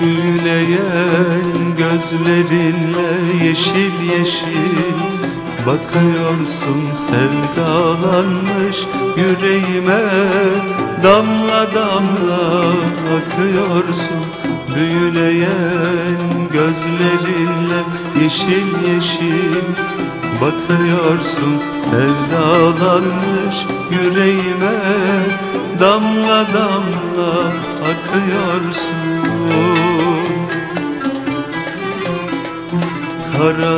Büyüleyen gözlerinle yeşil yeşil Bakıyorsun sevdalanmış yüreğime. Damla damla akıyorsun Büyüleyen gözlerinle yeşil yeşil Bakıyorsun sevdalanmış yüreğime. Damla damla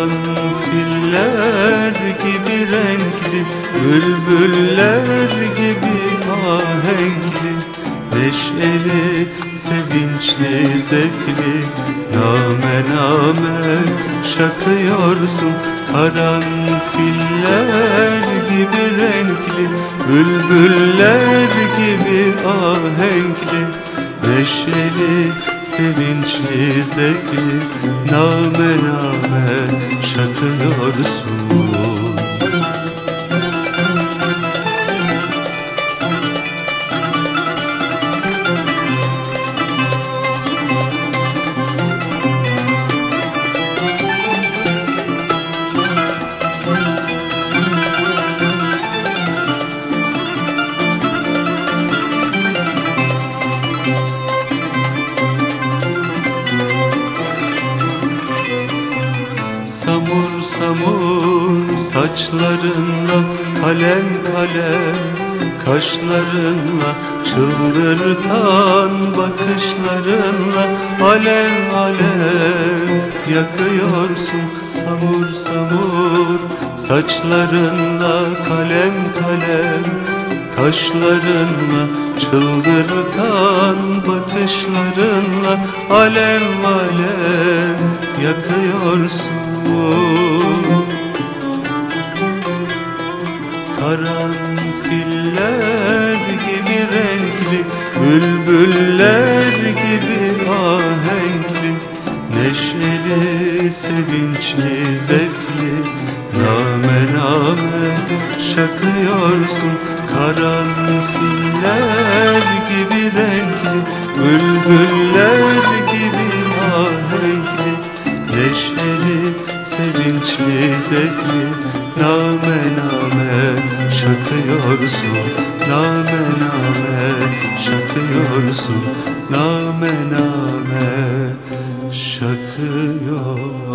Karanfiller gibi renkli Bülbüller gibi ahenkli. Neşeli, sevinçli, zevkli Name name şakıyorsun Karanfiller gibi renkli Bülbüller gibi ahenkli. Neşeli, sevinçli, zevkli Name name şakıyorsun Samur samur saçlarınla kalem kalem Kaşlarınla çıldırtan bakışlarınla Alev alev yakıyorsun samur samur Saçlarınla kalem kalem Kaşlarınla çıldırtan bakışlarınla Alev alev yakıyorsun Karanfiller gibi renkli Bülbüller gibi ahenkli Neşeli, sevinçli, zevkli Name name şakıyorsun Karanfiller gibi renkli Bülbüller sevinçli, zevkli Name name şakıyorsun. Name name şakıyorsun. Name name şakıyorsun